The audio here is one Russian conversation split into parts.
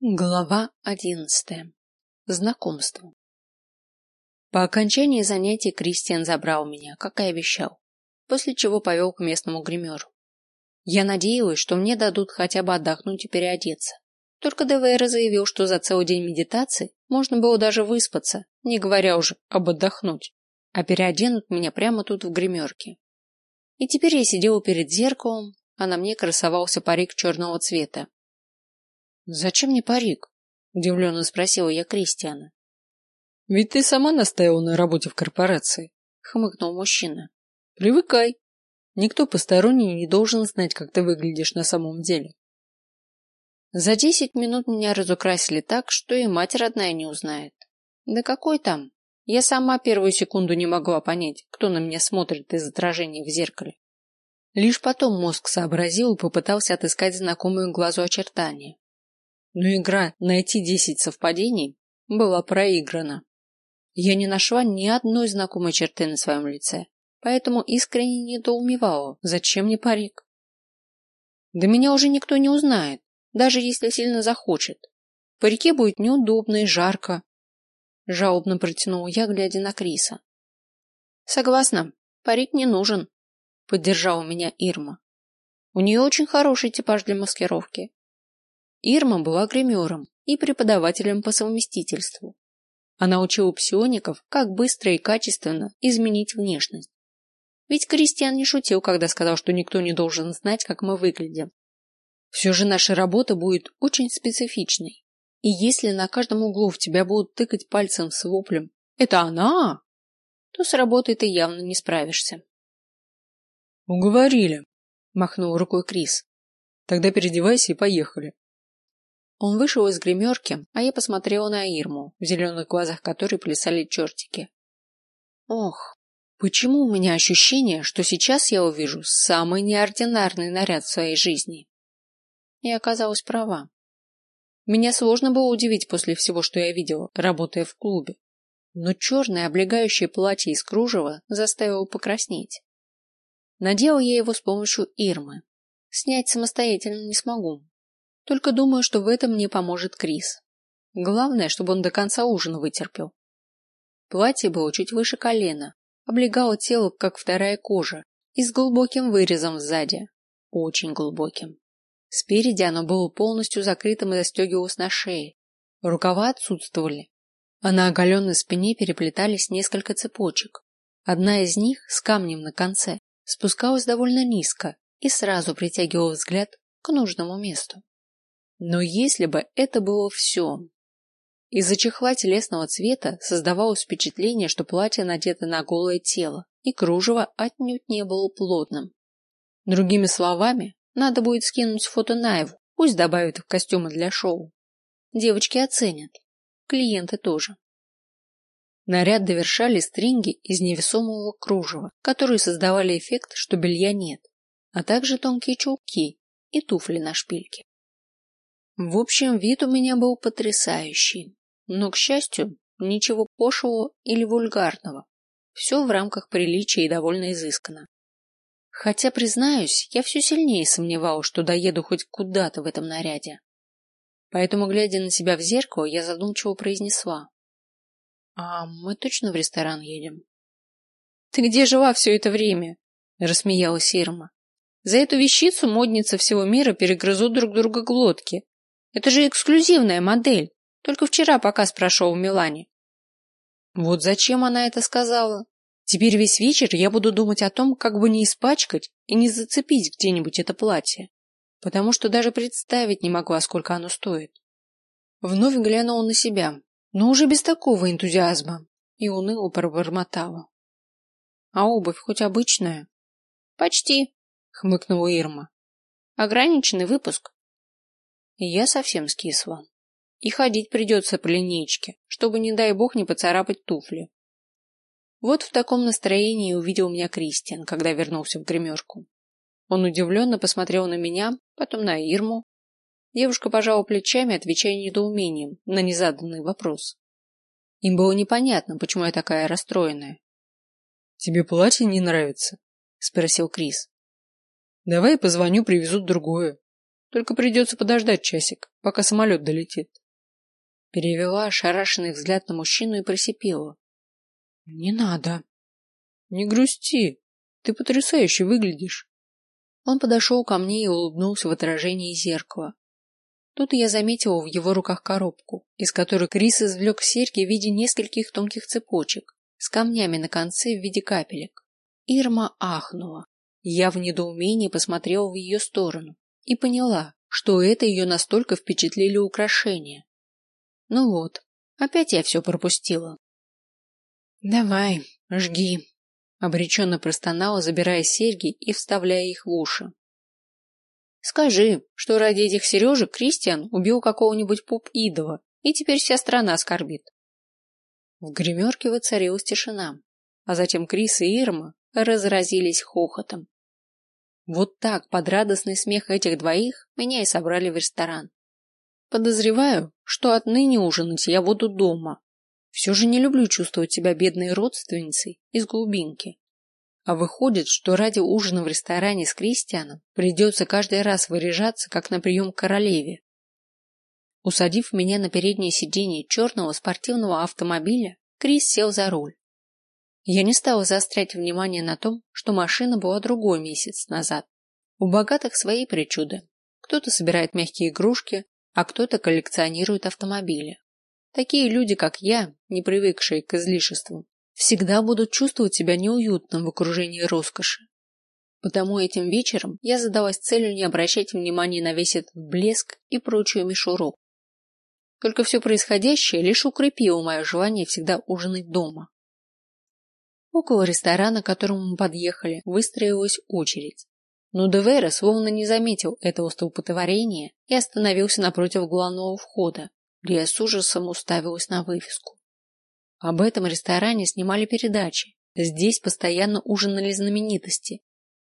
Глава одиннадцатая. Знакомство. По окончании занятий Кристиан забрал меня, как и обещал, после чего повел к местному гримеру. Я надеялась, что мне дадут хотя бы отдохнуть и переодеться. Только ДВР заявил, что за целый день медитации можно было даже выспаться, не говоря уже об отдохнуть, а переоденут меня прямо тут в гримерке. И теперь я сидела перед зеркалом, а на мне красовался парик черного цвета, Зачем мне парик? удивленно спросила я Кристиана. Ведь ты сама настаивала на работе в корпорации, хмыкнул мужчина. Привыкай. Никто посторонний не должен знать, как ты выглядишь на самом деле. За десять минут меня разукрасили так, что и мать родная не узнает. Да какой там? Я сама первую секунду не могла понять, кто на меня смотрит из отражения в зеркале. Лишь потом мозг сообразил и попытался отыскать знакомые глазу очертания но игра найти десять совпадений была проиграна. Я не нашла ни одной знакомой черты на своем лице, поэтому искренне недоумевала, зачем мне парик. Да меня уже никто не узнает, даже если сильно захочет. Парике будет неудобно и жарко. Жалобно протянула я, глядя на Криса. Согласна, парик не нужен, поддержала меня Ирма. У нее очень хороший типаж для маскировки. Ирма была гримером и преподавателем по совместительству. Она учила псиоников, как быстро и качественно изменить внешность. Ведь Кристиан не шутил, когда сказал, что никто не должен знать, как мы выглядим. Все же наша работа будет очень специфичной. И если на каждом углу в тебя будут тыкать пальцем с воплем «Это она!», то с работой ты явно не справишься. «Уговорили», — махнул рукой Крис. «Тогда переодевайся и поехали». Он вышел из гримерки, а я посмотрела на Ирму, в зеленых глазах которой плясали чертики. Ох, почему у меня ощущение, что сейчас я увижу самый неординарный наряд в своей жизни? И оказалась права. Меня сложно было удивить после всего, что я видела, работая в клубе. Но черное облегающее платье из кружева заставило покраснеть. Надела я его с помощью Ирмы. Снять самостоятельно не смогу, только думаю, что в этом мне поможет Крис. Главное, чтобы он до конца ужина вытерпел. Платье было чуть выше колена, облегало тело, как вторая кожа, и с глубоким вырезом сзади. Очень глубоким. Спереди оно было полностью закрытым и застегивалось на шее. Рукава отсутствовали, а на оголенной спине переплетались несколько цепочек. Одна из них с камнем на конце спускалась довольно низко и сразу притягивала взгляд к нужному месту. Но если бы это было все... Из-за чехла телесного цвета создавалось впечатление, что платье надето на голое тело, и кружево отнюдь не было плотным. Другими словами, надо будет скинуть фото Наеву, пусть добавит в костюмы для шоу. Девочки оценят, клиенты тоже. Наряд довершали стринги из невесомого кружева, которые создавали эффект, что белья нет, а также тонкие чулки и туфли на шпильке. В общем, вид у меня был потрясающий, но, к счастью, ничего пошлого или вульгарного. Все в рамках приличия и довольно изысканно. Хотя, признаюсь, я все сильнее сомневалась, что доеду хоть куда-то в этом наряде. Поэтому, глядя на себя в зеркало, я задумчиво произнесла. «А мы точно в ресторан едем?» «Ты где жила все это время?» — рассмеялась Ирма. «За эту вещицу модницы всего мира перегрызут друг друга глотки, это же эксклюзивная модель. Только вчера показ прошел в Милане. Вот зачем она это сказала? Теперь весь вечер я буду думать о том, как бы не испачкать и не зацепить где-нибудь это платье, потому что даже представить не могла, сколько оно стоит. Вновь глянула на себя, но уже без такого энтузиазма, и уныло пробормотала. А обувь хоть обычная? Почти, хмыкнула Ирма. Ограниченный выпуск. Я совсем скисла. И ходить придется по линейке, чтобы, не дай бог, не поцарапать туфли. Вот в таком настроении увидел меня Кристиан, когда вернулся в гримерку. Он удивленно посмотрел на меня, потом на Ирму. Девушка пожала плечами, отвечая недоумением на незаданный вопрос. Им было непонятно, почему я такая расстроенная. Тебе платье не нравится? спросил Крис. Давай я позвоню, привезут другое. Только придется подождать часик, пока самолет долетит. Перевела ошарашенный взгляд на мужчину и просипела. Не надо. Не грусти. Ты потрясающе выглядишь. Он подошел ко мне и улыбнулся в отражении зеркала. Тут я заметила в его руках коробку, из которой Крис извлек серьги в виде нескольких тонких цепочек с камнями на конце в виде капелек. Ирма ахнула. Я в недоумении посмотрела в ее сторону и поняла, что это ее настолько впечатлили украшения. Ну вот, опять я все пропустила. Давай, жги, обреченно простонала, забирая серьги и вставляя их в уши. Скажи, что ради этих сережек Кристиан убил какого-нибудь поп-идола, и теперь вся страна скорбит. В гримерке воцарилась тишина, а затем Крис и Ирма разразились хохотом. Вот так, под радостный смех этих двоих, меня и собрали в ресторан. Подозреваю, что отныне ужинать я буду дома. Все же не люблю чувствовать себя бедной родственницей из глубинки. А выходит, что ради ужина в ресторане с Кристианом придется каждый раз выряжаться, как на прием к королеве. Усадив меня на переднее сиденье черного спортивного автомобиля, Крис сел за руль. Я не стала заострять внимание на том, что машина была другой месяц назад. У богатых свои причуды. Кто-то собирает мягкие игрушки, а кто-то коллекционирует автомобили. Такие люди, как я, не привыкшие к излишествам, всегда будут чувствовать себя неуютно в окружении роскоши. Потому этим вечером я задалась целью не обращать внимания на весь этот блеск и прочую мишуру. Только все происходящее лишь укрепило мое желание всегда ужинать дома. Около ресторана, к которому мы подъехали, выстроилась очередь. Но Девера словно не заметил этого столпотворения и остановился напротив главного входа, где я с ужасом уставилась на вывеску. Об этом ресторане снимали передачи. Здесь постоянно ужинали знаменитости,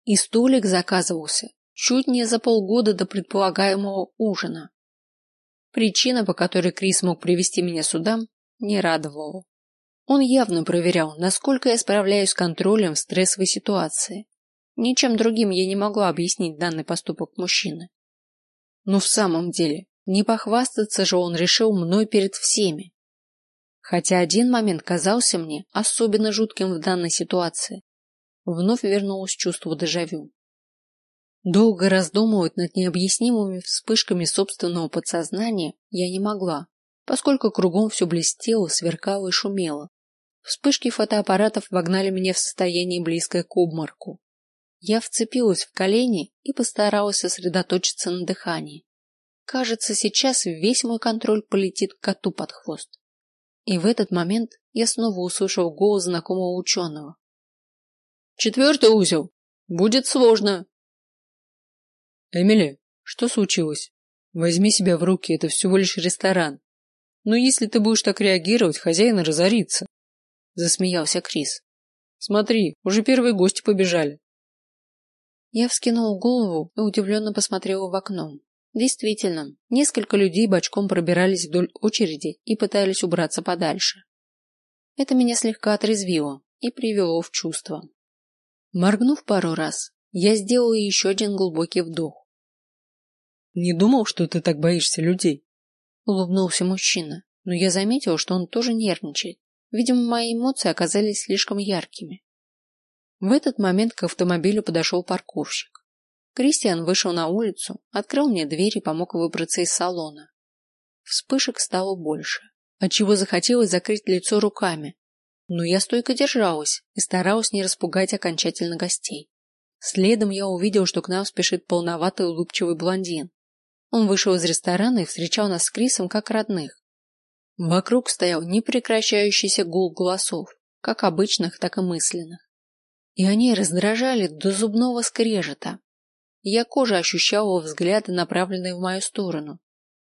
и столик заказывался чуть не за полгода до предполагаемого ужина. Причина, по которой Крис мог привести меня сюда, не радовала. Он явно проверял, насколько я справляюсь с контролем в стрессовой ситуации. Ничем другим я не могла объяснить данный поступок мужчины. Но в самом деле, не похвастаться же он решил мной перед всеми. Хотя один момент казался мне особенно жутким в данной ситуации. Вновь вернулось чувство дежавю. Долго раздумывать над необъяснимыми вспышками собственного подсознания я не могла поскольку кругом все блестело, сверкало и шумело. Вспышки фотоаппаратов вогнали меня в состояние близкое к обмороку. Я вцепилась в колени и постаралась сосредоточиться на дыхании. Кажется, сейчас весь мой контроль полетит коту под хвост. И в этот момент я снова услышал голос знакомого ученого. Четвертый узел. Будет сложно. Эмили, что случилось? Возьми себя в руки, это всего лишь ресторан. Но если ты будешь так реагировать, хозяин разорится. Засмеялся Крис. Смотри, уже первые гости побежали. Я вскинул голову и удивленно посмотрела в окно. Действительно, несколько людей бочком пробирались вдоль очереди и пытались убраться подальше. Это меня слегка отрезвило и привело в чувство. Моргнув пару раз, я сделала еще один глубокий вдох. Не думал, что ты так боишься людей улыбнулся мужчина, но я заметил, что он тоже нервничает. Видимо, мои эмоции оказались слишком яркими. В этот момент к автомобилю подошел парковщик. Кристиан вышел на улицу, открыл мне дверь и помог выбраться из салона. Вспышек стало больше, отчего захотелось закрыть лицо руками, но я стойко держалась и старалась не распугать окончательно гостей. Следом я увидел, что к нам спешит полноватый улыбчивый блондин, он вышел из ресторана и встречал нас с Крисом как родных. Вокруг стоял непрекращающийся гул голосов, как обычных, так и мысленных. И они раздражали до зубного скрежета. Я кожей ощущала взгляды, направленные в мою сторону,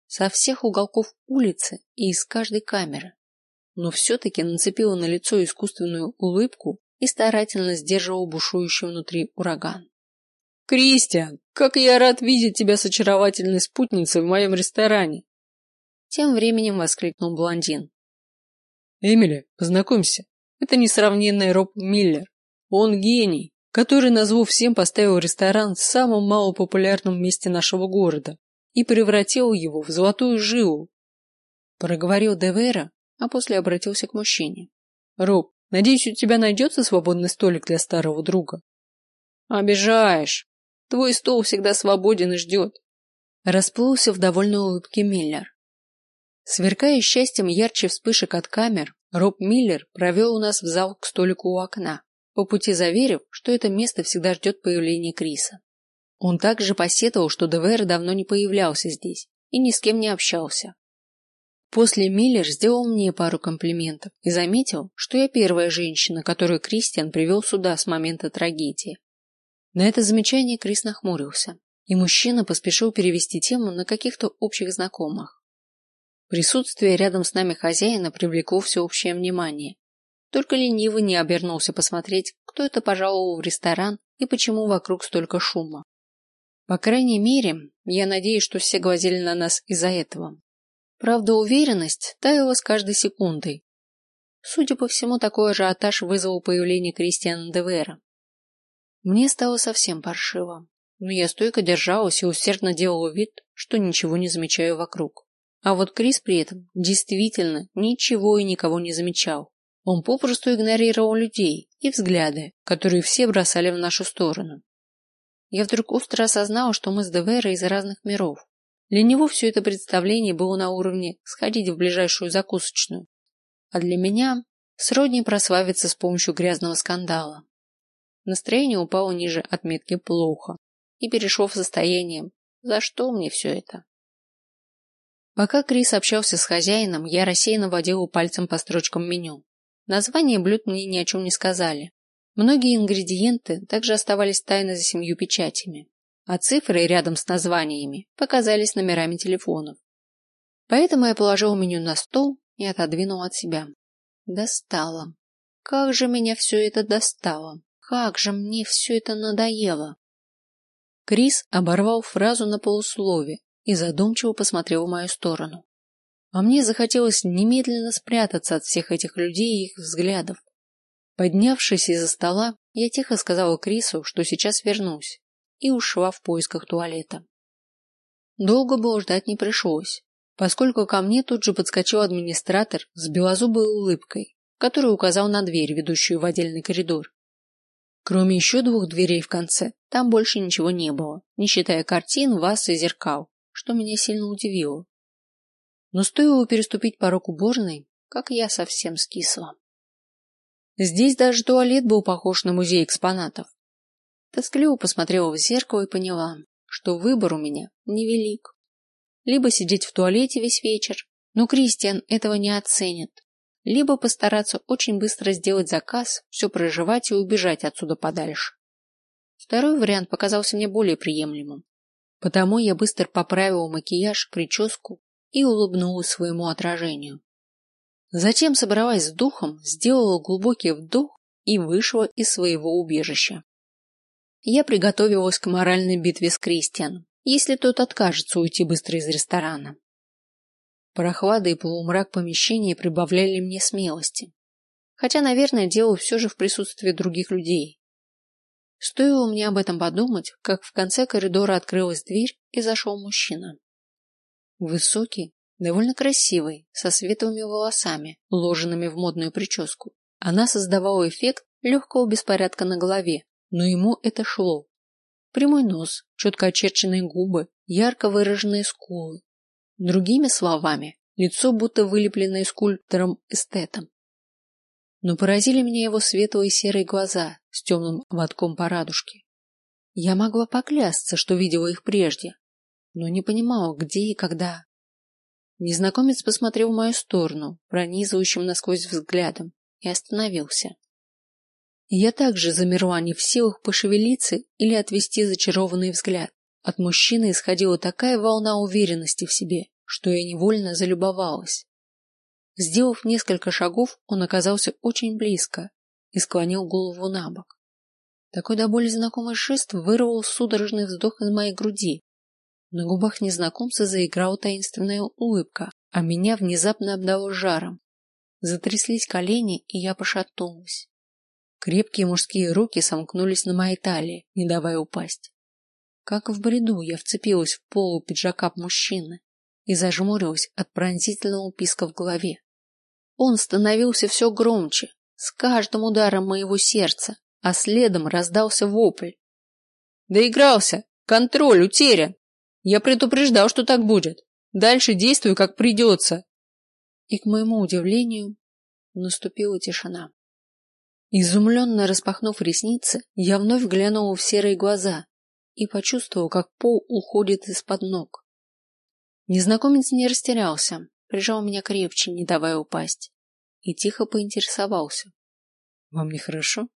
со всех уголков улицы и из каждой камеры. Но все-таки нацепила на лицо искусственную улыбку и старательно сдерживала бушующий внутри ураган. Кристиан, как я рад видеть тебя с очаровательной спутницей в моем ресторане. Тем временем воскликнул блондин. Эмили, познакомься. Это несравненный Роб Миллер. Он гений, который на всем поставил ресторан в самом малопопулярном месте нашего города. и превратил его в золотую жилу. Проговорил Девера, а после обратился к мужчине. Роб, надеюсь, у тебя найдется свободный столик для старого друга. Обижаешь. Твой стол всегда свободен и ждет. Расплылся в довольной улыбке Миллер. Сверкая счастьем ярче вспышек от камер, Роб Миллер провел у нас в зал к столику у окна, по пути заверив, что это место всегда ждет появления Криса. Он также посетовал, что ДВР давно не появлялся здесь и ни с кем не общался. После Миллер сделал мне пару комплиментов и заметил, что я первая женщина, которую Кристиан привел сюда с момента трагедии. На это замечание Крис нахмурился, и мужчина поспешил перевести тему на каких-то общих знакомых. Присутствие рядом с нами хозяина привлекло всеобщее внимание. Только ленивый не обернулся посмотреть, кто это пожаловал в ресторан и почему вокруг столько шума. По крайней мере, я надеюсь, что все глазели на нас из-за этого. Правда, уверенность таяла с каждой секундой. Судя по всему, такой ажиотаж вызвал появление Кристиана Девера. Мне стало совсем паршиво, но я стойко держалась и усердно делала вид, что ничего не замечаю вокруг. А вот Крис при этом действительно ничего и никого не замечал. Он попросту игнорировал людей и взгляды, которые все бросали в нашу сторону. Я вдруг остро осознала, что мы с Девера из разных миров. Для него все это представление было на уровне сходить в ближайшую закусочную, а для меня сродни прославиться с помощью грязного скандала. Настроение упало ниже отметки плохо и перешло в состояние «За что мне все это?». Пока Крис общался с хозяином, я рассеянно водила пальцем по строчкам меню. Названия блюд мне ни о чем не сказали. Многие ингредиенты также оставались тайны за семью печатями, а цифры рядом с названиями показались номерами телефонов. Поэтому я положил меню на стол и отодвинул от себя. Достало. Как же меня все это достало. Как же мне все это надоело. Крис оборвал фразу на полуслове и задумчиво посмотрел в мою сторону. А мне захотелось немедленно спрятаться от всех этих людей и их взглядов. Поднявшись из-за стола, я тихо сказала Крису, что сейчас вернусь, и ушла в поисках туалета. Долго было ждать не пришлось, поскольку ко мне тут же подскочил администратор с белозубой улыбкой, который указал на дверь, ведущую в отдельный коридор. Кроме еще двух дверей в конце, там больше ничего не было, не считая картин, ваз и зеркал, что меня сильно удивило. Но стоило переступить порог уборной, как я совсем скисла. Здесь даже туалет был похож на музей экспонатов. Тоскливо посмотрела в зеркало и поняла, что выбор у меня невелик. Либо сидеть в туалете весь вечер, но Кристиан этого не оценит, либо постараться очень быстро сделать заказ, все проживать и убежать отсюда подальше. Второй вариант показался мне более приемлемым, потому я быстро поправила макияж, прическу и улыбнулась своему отражению. Затем, собралась с духом, сделала глубокий вдох и вышла из своего убежища. Я приготовилась к моральной битве с Кристианом, если тот откажется уйти быстро из ресторана. Прохлада и полумрак помещения прибавляли мне смелости. Хотя, наверное, дело все же в присутствии других людей. Стоило мне об этом подумать, как в конце коридора открылась дверь и зашел мужчина. Высокий, довольно красивый, со светлыми волосами, уложенными в модную прическу. Она создавала эффект легкого беспорядка на голове, но ему это шло. Прямой нос, четко очерченные губы, ярко выраженные скулы, Другими словами, лицо будто вылепленное скульптором-эстетом. Но поразили меня его светлые серые глаза с темным ободком по радужке. Я могла поклясться, что видела их прежде, но не понимала, где и когда. Незнакомец посмотрел в мою сторону, пронизывающим насквозь взглядом, и остановился. Я также замерла не в силах пошевелиться или отвести зачарованный взгляд. От мужчины исходила такая волна уверенности в себе, что я невольно залюбовалась. Сделав несколько шагов, он оказался очень близко и склонил голову на бок. Такой до боли знакомый жест вырвал судорожный вздох из моей груди. На губах незнакомца заиграла таинственная улыбка, а меня внезапно обдало жаром. Затряслись колени, и я пошатнулась. Крепкие мужские руки сомкнулись на моей талии, не давая упасть. Как в бреду я вцепилась в полу пиджака мужчины и зажмурилась от пронзительного писка в голове. Он становился все громче, с каждым ударом моего сердца, а следом раздался вопль. Доигрался! Контроль утерян! Я предупреждал, что так будет. Дальше действую, как придется. И к моему удивлению наступила тишина. Изумленно распахнув ресницы, я вновь глянула в серые глаза и почувствовал, как пол уходит из-под ног. Незнакомец не растерялся, прижал меня крепче, не давая упасть, и тихо поинтересовался: "Вам нехорошо?"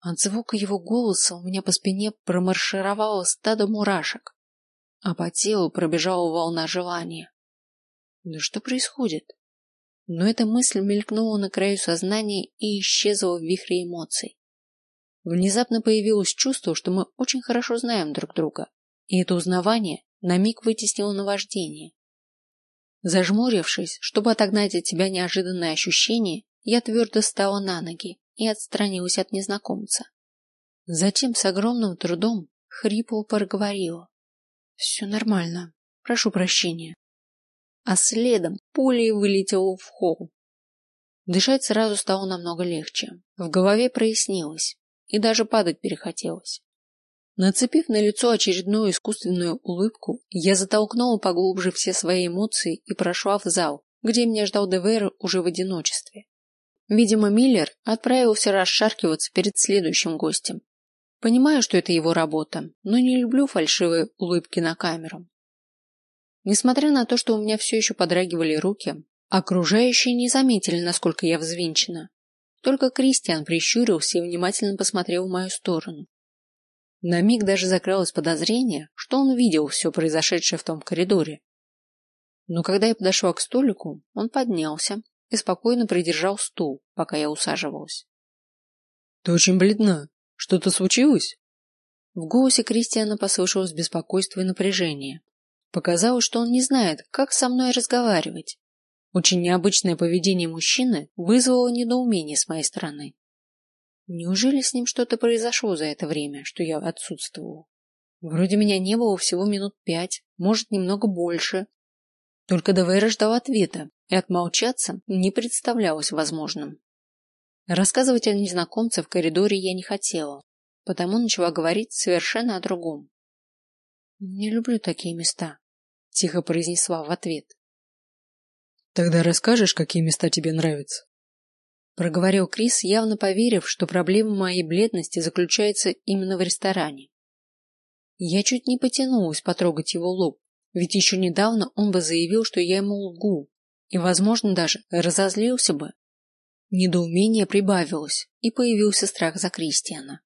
От звука его голоса у меня по спине промаршировало стадо мурашек, а по телу пробежала волна желания. Да что происходит? Но эта мысль мелькнула на краю сознания и исчезла в вихре эмоций. Внезапно появилось чувство, что мы очень хорошо знаем друг друга, и это узнавание на миг вытеснило наваждение. Зажмурившись, чтобы отогнать от тебя неожиданное ощущение, я твердо стала на ноги и отстранилась от незнакомца. Затем с огромным трудом хрипло проговорила: «Все нормально. Прошу прощения". А следом пулей вылетела в холл. Дышать сразу стало намного легче. В голове прояснилось, и даже падать перехотелось. Нацепив на лицо очередную искусственную улыбку, я затолкнула поглубже все свои эмоции и прошла в зал, где меня ждал Девер уже в одиночестве. Видимо, Миллер отправился расшаркиваться перед следующим гостем. Понимаю, что это его работа, но не люблю фальшивые улыбки на камеру. Несмотря на то, что у меня все еще подрагивали руки, окружающие не заметили, насколько я взвинчена. Только Кристиан прищурился и внимательно посмотрел в мою сторону. На миг даже закралось подозрение, что он видел все произошедшее в том коридоре. Но когда я подошла к столику, он поднялся, и спокойно придержал стул, пока я усаживалась. Ты очень бледна. Что-то случилось? В голосе Кристиана послышалось беспокойство и напряжение. Показалось, что он не знает, как со мной разговаривать. Очень необычное поведение мужчины вызвало недоумение с моей стороны. Неужели с ним что-то произошло за это время, что я отсутствовала? Вроде меня не было всего минут пять, может, немного больше. Только Девейра ждал ответа, и отмолчаться не представлялось возможным. Рассказывать о незнакомце в коридоре я не хотела, потому начала говорить совершенно о другом. Не люблю такие места, тихо произнесла в ответ. Тогда расскажешь, какие места тебе нравятся? проговорил Крис, явно поверив, что проблема моей бледности заключается именно в ресторане. Я чуть не потянулась потрогать его лоб, ведь еще недавно он бы заявил, что я ему лгу, и, возможно, даже разозлился бы. Недоумение прибавилось, и появился страх за Кристиана.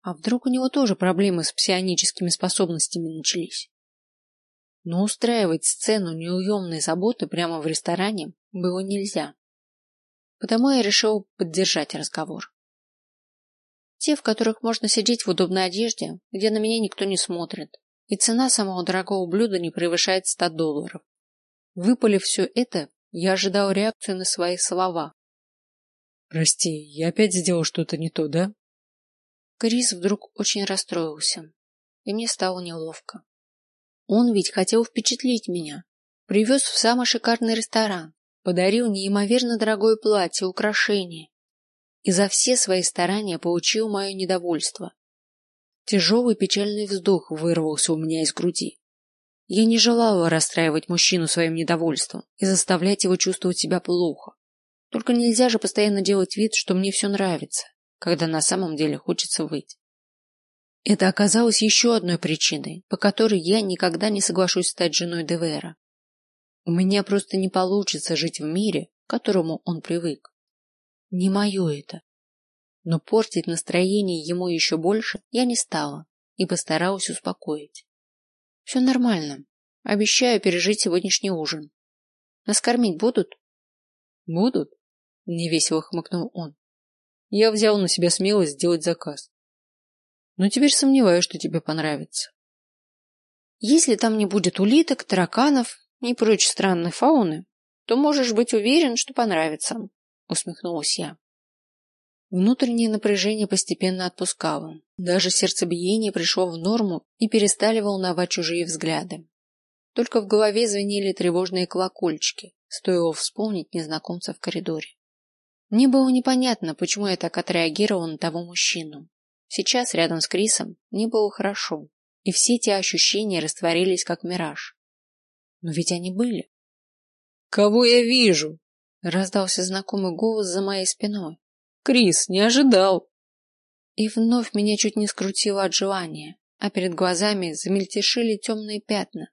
А вдруг у него тоже проблемы с псионическими способностями начались? Но устраивать сцену неуемной заботы прямо в ресторане было нельзя. Потому я решил поддержать разговор. Те, в которых можно сидеть в удобной одежде, где на меня никто не смотрит, и цена самого дорогого блюда не превышает ста долларов. Выпалив все это, я ожидал реакцию на свои слова. Прости, я опять сделал что-то не то, да? Крис вдруг очень расстроился, и мне стало неловко. Он ведь хотел впечатлить меня, привез в самый шикарный ресторан, подарил неимоверно дорогое платье, украшения, и за все свои старания получил мое недовольство. Тяжелый печальный вздох вырвался у меня из груди. Я не желала расстраивать мужчину своим недовольством и заставлять его чувствовать себя плохо. Только нельзя же постоянно делать вид, что мне все нравится, когда на самом деле хочется выйти. Это оказалось еще одной причиной, по которой я никогда не соглашусь стать женой Девера. У меня просто не получится жить в мире, к которому он привык. Не мое это. Но портить настроение ему еще больше я не стала и постаралась успокоить. Все нормально. Обещаю пережить сегодняшний ужин. Нас кормить будут? Будут? Невесело хмыкнул он. Я взял на себя смелость сделать заказ. Но теперь сомневаюсь, что тебе понравится. Если там не будет улиток, тараканов и прочей странной фауны, то можешь быть уверен, что понравится, усмехнулась я. Внутреннее напряжение постепенно отпускало. Даже сердцебиение пришло в норму и перестали волновать чужие взгляды. Только в голове звенели тревожные колокольчики, стоило вспомнить незнакомца в коридоре. Мне было непонятно, почему я так отреагировал на того мужчину. Сейчас рядом с Крисом мне было хорошо, и все те ощущения растворились как мираж. Но ведь они были. Кого я вижу? Раздался знакомый голос за моей спиной. Крис, не ожидал. И вновь меня чуть не скрутило от желания, а перед глазами замельтешили темные пятна.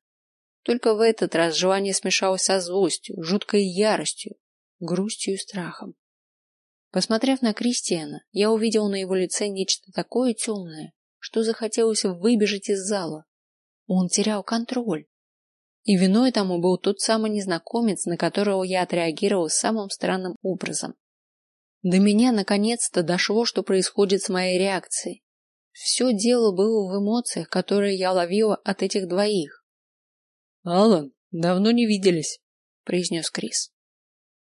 Только в этот раз желание смешалось со злостью, жуткой яростью, грустью и страхом. Посмотрев на Кристиана, я увидел на его лице нечто такое темное, что захотелось выбежать из зала. Он терял контроль. И виной тому был тот самый незнакомец, на которого я отреагировал самым странным образом. До меня наконец-то дошло, что происходит с моей реакцией. Все дело было в эмоциях, которые я ловила от этих двоих. Алан, давно не виделись, произнес Крис.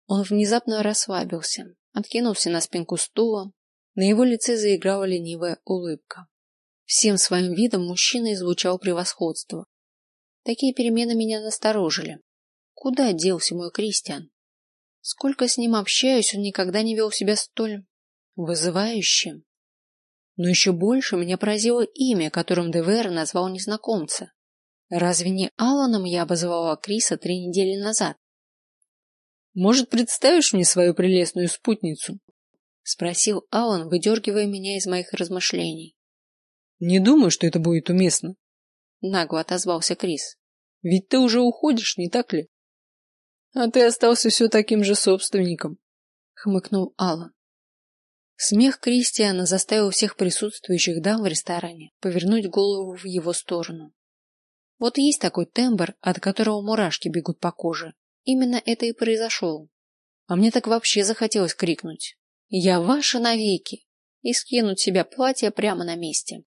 Он внезапно расслабился, откинулся на спинку стула, на его лице заиграла ленивая улыбка. Всем своим видом мужчина излучал превосходство. Такие перемены меня насторожили. Куда делся мой Кристиан? Сколько с ним общаюсь, он никогда не вел себя столь вызывающе. Но еще больше меня поразило имя, которым Девер назвал незнакомца. Разве не Аланом я обозвала Криса три недели назад? Может, представишь мне свою прелестную спутницу? спросил Алан, выдергивая меня из моих размышлений. Не думаю, что это будет уместно. Нагло отозвался Крис. Ведь ты уже уходишь, не так ли? А ты остался все таким же собственником, хмыкнул Алан. Смех Кристиана заставил всех присутствующих дам в ресторане повернуть голову в его сторону. Вот есть такой тембр, от которого мурашки бегут по коже, Именно это и произошло. А мне так вообще захотелось крикнуть: "Я ваша навеки!" и скинуть себя платье прямо на месте.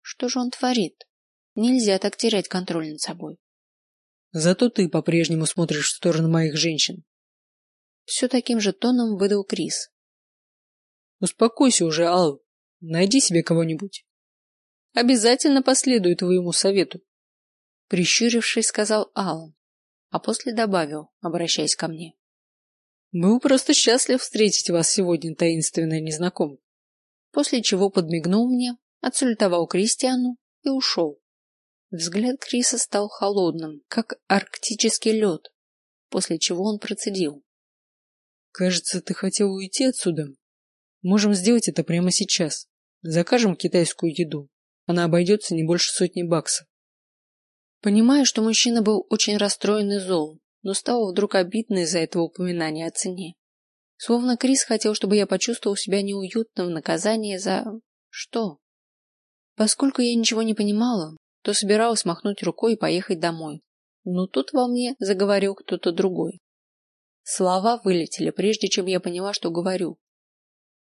Что же он творит? Нельзя так терять контроль над собой. Зато ты по-прежнему смотришь в сторону моих женщин. Все таким же тоном выдал Крис. Успокойся уже, Ал. Найди себе кого-нибудь. Обязательно последуй твоему совету. Прищурившись, сказал Алан а после добавил, обращаясь ко мне: "Мы просто счастлив встретить вас сегодня, таинственная незнакомка". После чего подмигнул мне, отсалютовал Кристиану и ушел. Взгляд Криса стал холодным, как арктический лед, после чего он процедил: "Кажется, ты хотел уйти отсюда. Можем сделать это прямо сейчас. Закажем китайскую еду. Она обойдется не больше сотни баксов. Понимаю, что мужчина был очень расстроен и зол, но стало вдруг обидно из-за этого упоминания о цене. Словно Крис хотел, чтобы я почувствовал себя неуютно в наказании за что? Поскольку я ничего не понимала, то собиралась махнуть рукой и поехать домой. Но тут во мне заговорил кто-то другой. Слова вылетели, прежде чем я поняла, что говорю.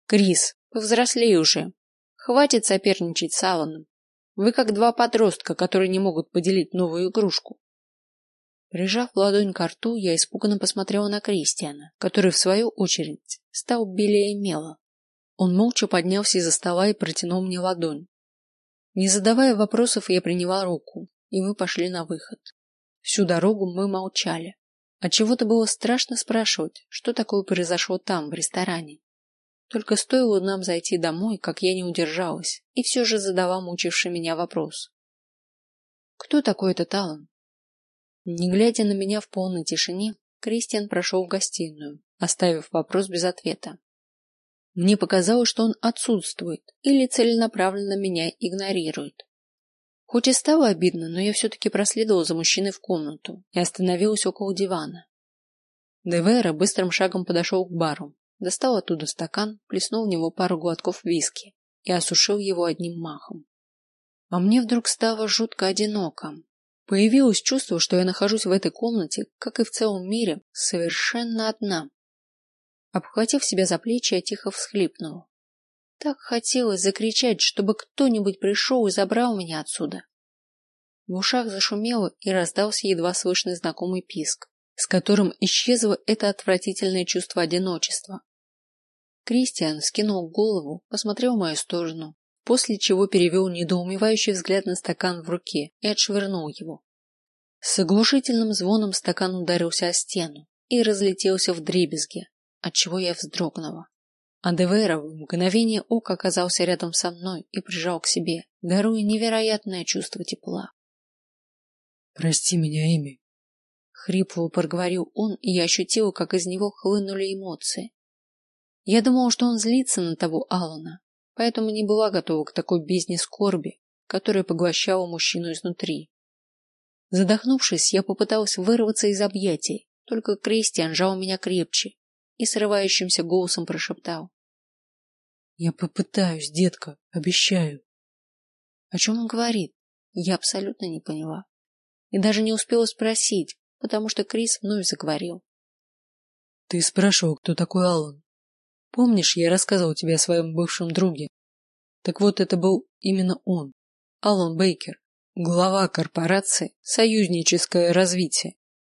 Крис, повзрослей уже. Хватит соперничать с Алланом. Вы как два подростка, которые не могут поделить новую игрушку. Прижав ладонь к рту, я испуганно посмотрела на Кристиана, который в свою очередь стал белее мела. Он молча поднялся из-за стола и протянул мне ладонь. Не задавая вопросов, я приняла руку, и мы пошли на выход. Всю дорогу мы молчали. От чего-то было страшно спрашивать, что такое произошло там, в ресторане. Только стоило нам зайти домой, как я не удержалась и все же задала мучивший меня вопрос. Кто такой этот Алан? Не глядя на меня в полной тишине, Кристиан прошел в гостиную, оставив вопрос без ответа. Мне показалось, что он отсутствует или целенаправленно меня игнорирует. Хоть и стало обидно, но я все-таки проследовала за мужчиной в комнату и остановилась около дивана. Девера быстрым шагом подошел к бару, достал оттуда стакан, плеснул в него пару глотков виски и осушил его одним махом. А мне вдруг стало жутко одиноко. Появилось чувство, что я нахожусь в этой комнате, как и в целом мире, совершенно одна. Обхватив себя за плечи, я тихо всхлипнула. Так хотелось закричать, чтобы кто-нибудь пришел и забрал меня отсюда. В ушах зашумело и раздался едва слышный знакомый писк, с которым исчезло это отвратительное чувство одиночества. Кристиан скинул голову, посмотрел в мою сторону, после чего перевел недоумевающий взгляд на стакан в руке и отшвырнул его. С оглушительным звоном стакан ударился о стену и разлетелся в дребезги, отчего я вздрогнула. А Девера в мгновение ока оказался рядом со мной и прижал к себе, даруя невероятное чувство тепла. Прости меня, Эми. Хрипло проговорил он, и я ощутила, как из него хлынули эмоции. Я думала, что он злится на того Алана, поэтому не была готова к такой бездне скорби, которая поглощала мужчину изнутри. Задохнувшись, я попыталась вырваться из объятий, только Кристиан жал меня крепче и срывающимся голосом прошептал: "Я попытаюсь, детка, обещаю". О чем он говорит? Я абсолютно не поняла и даже не успела спросить, потому что Крис вновь заговорил. Ты спрашивал, кто такой Аллан? Помнишь, я рассказывал тебе о своем бывшем друге? Так вот, это был именно он, Аллан Бейкер, глава корпорации Союзническое развитие,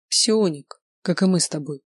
псионик, как и мы с тобой.